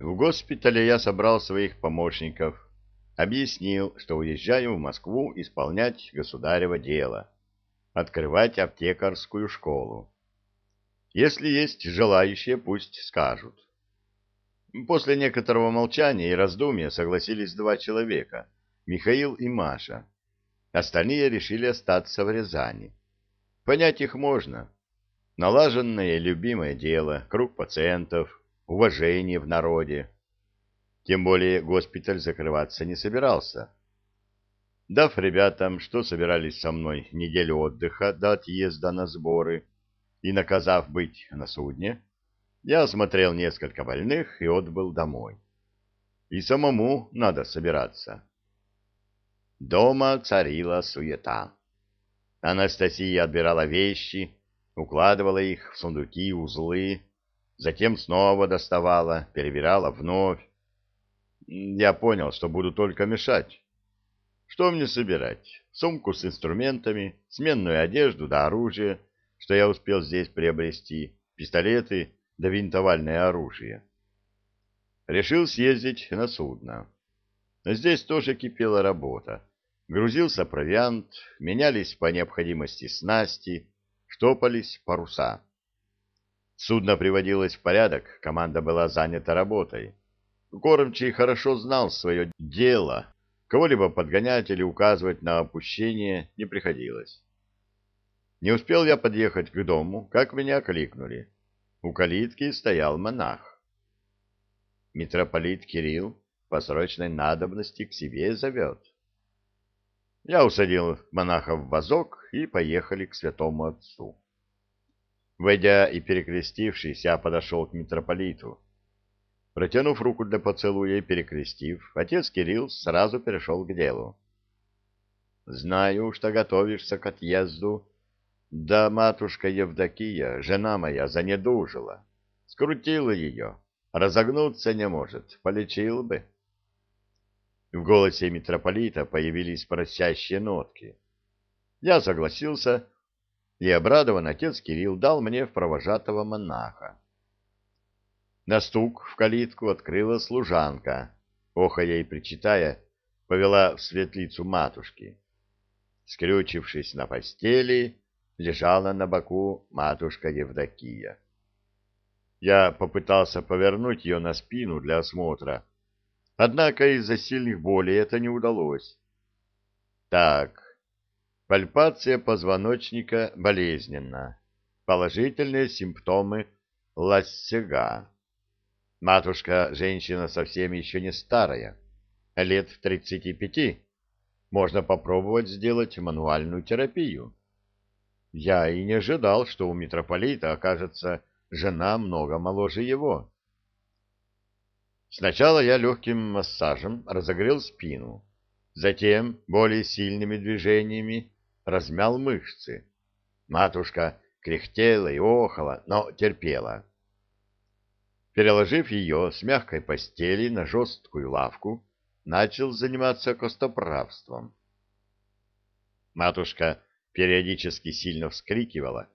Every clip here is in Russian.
В госпитале я собрал своих помощников, объяснил, что уезжаю в Москву исполнять государево дело, открывать аптекарскую школу. Если есть желающие, пусть скажут. После некоторого молчания и раздумья согласились два человека, Михаил и Маша. Остальные решили остаться в Рязани. Понять их можно. Налаженное любимое дело, круг пациентов, уважение в народе. Тем более госпиталь закрываться не собирался. Дав ребятам, что собирались со мной неделю отдыха до отъезда на сборы, и наказав быть на судне, я осмотрел несколько больных и отбыл домой. И самому надо собираться. Дома царила суета. Анастасия отбирала вещи, укладывала их в сундуки и узлы, затем снова доставала, перебирала вновь. Я понял, что буду только мешать. Что мне собирать? Сумку с инструментами, сменную одежду да оружие, что я успел здесь приобрести, пистолеты да винтовальное оружие. Решил съездить на судно. Здесь тоже кипела работа. Грузился провиант, менялись по необходимости снасти, штопались паруса. Судно приводилось в порядок, команда была занята работой. Кормчий хорошо знал свое дело, кого-либо подгонять или указывать на опущение не приходилось. Не успел я подъехать к дому, как меня кликнули. У калитки стоял монах. Митрополит Кирилл по срочной надобности к себе зовет. Я усадил монаха в вазок и поехали к святому отцу. Войдя и перекрестившись, я подошел к митрополиту. Протянув руку для поцелуя и перекрестив, отец Кирилл сразу перешел к делу. «Знаю, что готовишься к отъезду, да матушка Евдокия, жена моя, занедужила. Скрутила ее, разогнуться не может, полечил бы. В голосе митрополита появились просящие нотки. Я согласился, и обрадован отец Кирилл дал мне в провожатого монаха. На стук в калитку открыла служанка, охая и причитая, повела в светлицу матушки. Скрючившись на постели, лежала на боку матушка Евдокия. Я попытался повернуть ее на спину для осмотра, однако из-за сильных болей это не удалось. Так, пальпация позвоночника болезненна, положительные симптомы лассега. Матушка женщина совсем еще не старая, лет тридцати пяти. Можно попробовать сделать мануальную терапию. Я и не ожидал, что у митрополита окажется жена много моложе его. Сначала я легким массажем разогрел спину, затем более сильными движениями размял мышцы. Матушка кряхтела и охала, но терпела. Переложив ее с мягкой постели на жесткую лавку, начал заниматься костоправством. Матушка периодически сильно вскрикивала,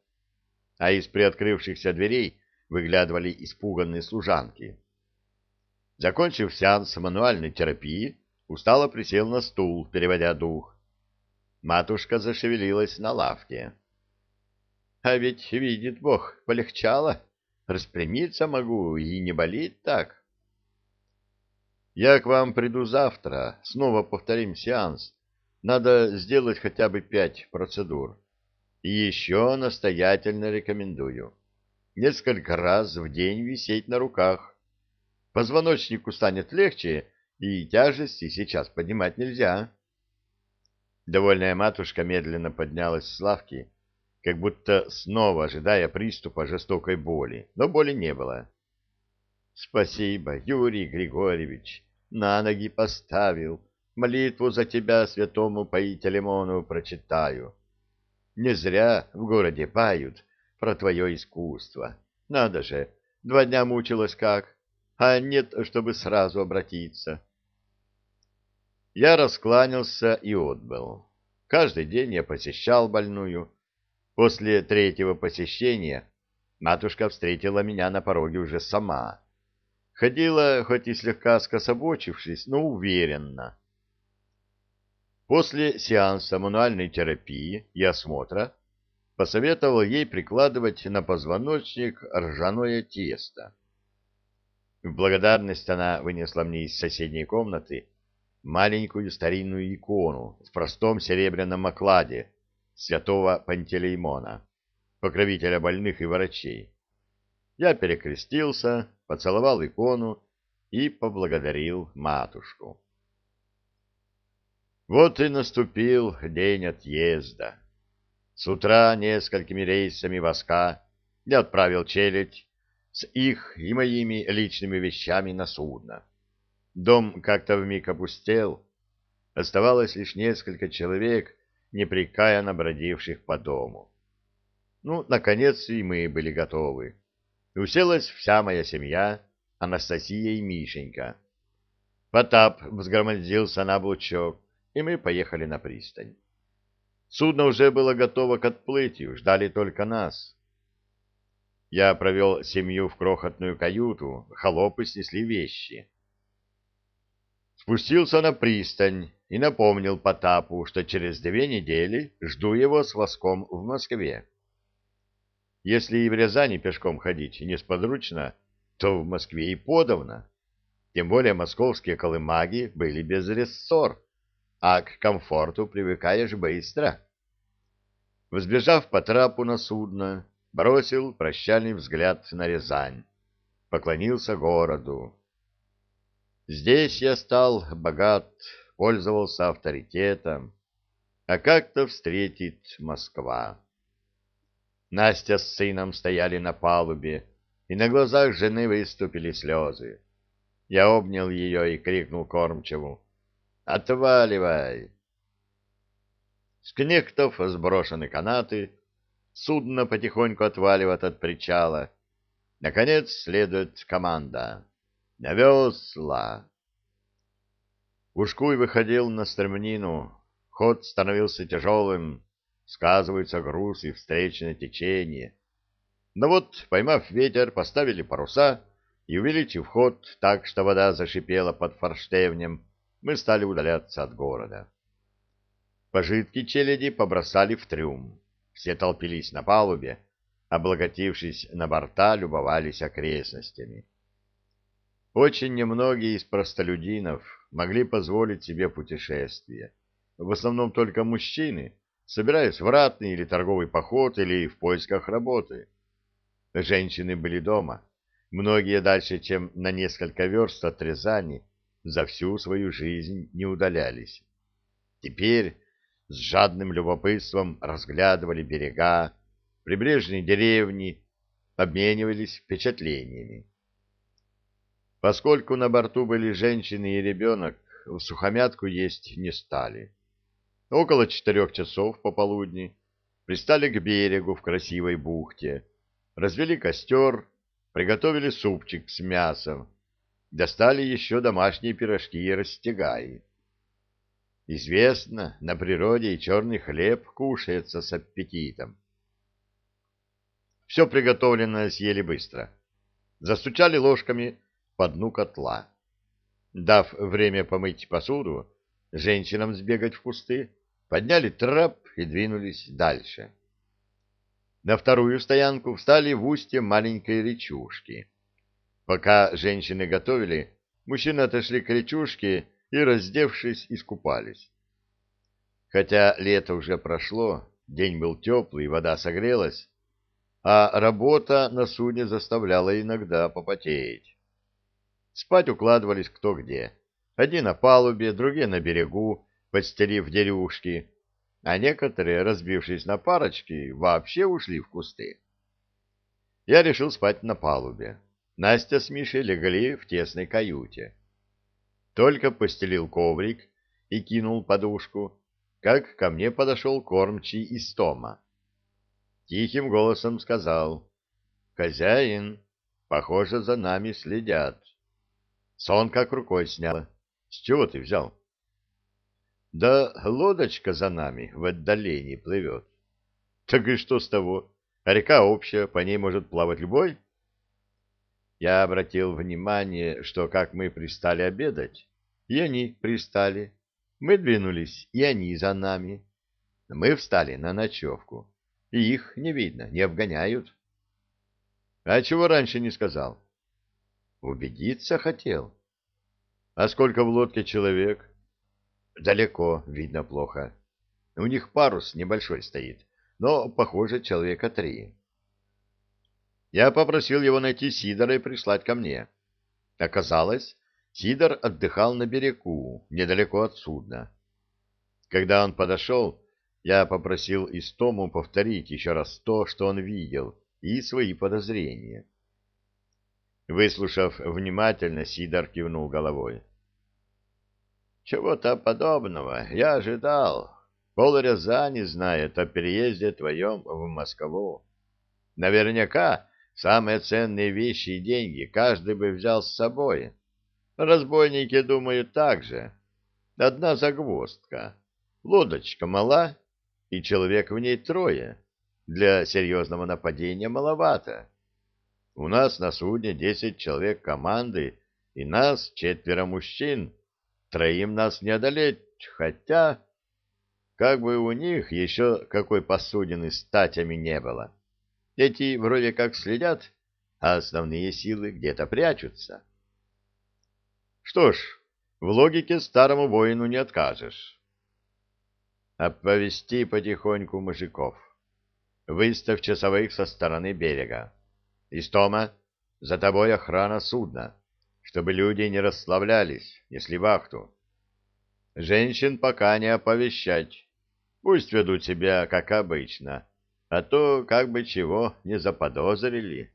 а из приоткрывшихся дверей выглядывали испуганные служанки. Закончив сеанс мануальной терапии, устало присел на стул, переводя дух. Матушка зашевелилась на лавке. — А ведь, видит Бог, полегчало. Распрямиться могу, и не болит так. — Я к вам приду завтра, снова повторим сеанс, надо сделать хотя бы пять процедур. И еще настоятельно рекомендую. Несколько раз в день висеть на руках. Позвоночнику станет легче, и тяжести сейчас поднимать нельзя. Довольная матушка медленно поднялась с лавки, как будто снова ожидая приступа жестокой боли, но боли не было. — Спасибо, Юрий Григорьевич, на ноги поставил молитву за тебя святому Паителемону прочитаю. Не зря в городе пают про твое искусство. Надо же, два дня мучилась как, а нет, чтобы сразу обратиться. Я раскланялся и отбыл. Каждый день я посещал больную. После третьего посещения матушка встретила меня на пороге уже сама. Ходила, хоть и слегка скособочившись, но уверенно. После сеанса мануальной терапии и осмотра посоветовал ей прикладывать на позвоночник ржаное тесто. В благодарность она вынесла мне из соседней комнаты маленькую старинную икону в простом серебряном окладе святого Пантелеймона, покровителя больных и врачей. Я перекрестился, поцеловал икону и поблагодарил матушку. Вот и наступил день отъезда. С утра несколькими рейсами воска я отправил челядь с их и моими личными вещами на судно. Дом как-то вмиг опустел. Оставалось лишь несколько человек, непрекаянно бродивших по дому. Ну, наконец и мы были готовы. Уселась вся моя семья, Анастасия и Мишенька. Потап взгромоздился на облучок, и мы поехали на пристань. Судно уже было готово к отплытию, ждали только нас. Я провел семью в крохотную каюту, холопы снесли вещи. Спустился на пристань и напомнил Потапу, что через две недели жду его с воском в Москве. Если и в Рязани пешком ходить несподручно, то в Москве и подавно. Тем более московские колымаги были без рессор, а к комфорту привыкаешь быстро. Взбежав по трапу на судно, бросил прощальный взгляд на Рязань, поклонился городу. Здесь я стал богат, пользовался авторитетом, а как-то встретит Москва. Настя с сыном стояли на палубе, и на глазах жены выступили слезы. Я обнял ее и крикнул кормчеву. «Отваливай!» С кнехтов сброшены канаты, Судно потихоньку отваливает от причала. Наконец следует команда. На весла! Ушкуй выходил на стремнину. Ход становился тяжелым. Сказываются груз и встречное течение. Но вот, поймав ветер, поставили паруса и, увеличив ход так, что вода зашипела под форштевнем, мы стали удаляться от города. Пожитки челяди побросали в трюм. Все толпились на палубе, облаготившись на борта, любовались окрестностями. Очень немногие из простолюдинов могли позволить себе путешествие. В основном только мужчины, собираясь в ратный или торговый поход или в поисках работы. Женщины были дома. Многие дальше, чем на несколько верст от Рязани, за всю свою жизнь не удалялись. Теперь с жадным любопытством разглядывали берега, прибрежные деревни, обменивались впечатлениями. Поскольку на борту были женщины и ребенок, в сухомятку есть не стали. Около четырех часов пополудни пристали к берегу в красивой бухте, развели костер, приготовили супчик с мясом, достали еще домашние пирожки и растягаи. Известно, на природе и черный хлеб кушается с аппетитом. Все приготовленное съели быстро. Застучали ложками по дну котла. Дав время помыть посуду, женщинам сбегать в кусты, подняли трап и двинулись дальше. На вторую стоянку встали в устье маленькой речушки. Пока женщины готовили, мужчины отошли к речушке и, раздевшись, искупались. Хотя лето уже прошло, день был теплый, вода согрелась, а работа на судне заставляла иногда попотеть. Спать укладывались кто где. Одни на палубе, другие на берегу, подстелив дерюшки, а некоторые, разбившись на парочки, вообще ушли в кусты. Я решил спать на палубе. Настя с Мишей легли в тесной каюте. Только постелил коврик и кинул подушку, как ко мне подошел кормчий из Тома. Тихим голосом сказал, «Хозяин, похоже, за нами следят». Сон как рукой снял. «С чего ты взял?» «Да лодочка за нами в отдалении плывет». «Так и что с того? Река общая, по ней может плавать любой?» Я обратил внимание, что как мы пристали обедать, и они пристали. Мы двинулись, и они за нами. Мы встали на ночевку, и их не видно, не обгоняют. А чего раньше не сказал? Убедиться хотел. А сколько в лодке человек? Далеко, видно плохо. У них парус небольшой стоит, но, похоже, человека три. Я попросил его найти Сидора и прислать ко мне. Оказалось, Сидор отдыхал на берегу, недалеко от судна. Когда он подошел, я попросил Истому повторить еще раз то, что он видел, и свои подозрения. Выслушав внимательно, Сидор кивнул головой. «Чего-то подобного я ожидал. Пол Рязани знает о переезде твоем в Москву. Наверняка самые ценные вещи и деньги каждый бы взял с собой. Разбойники думают так же. Одна загвоздка. Лодочка мала, и человек в ней трое. Для серьезного нападения маловато. У нас на судне десять человек команды, и нас четверо мужчин. Троим нас не одолеть, хотя... Как бы у них еще какой посудины с татями не было. Эти вроде как следят, а основные силы где-то прячутся. Что ж, в логике старому воину не откажешь. Оповести потихоньку мужиков. Выставь часовых со стороны берега. Истома, за тобой охрана судна, чтобы люди не расслаблялись, несли вахту. Женщин пока не оповещать. Пусть ведут себя, как обычно, а то как бы чего не заподозрили.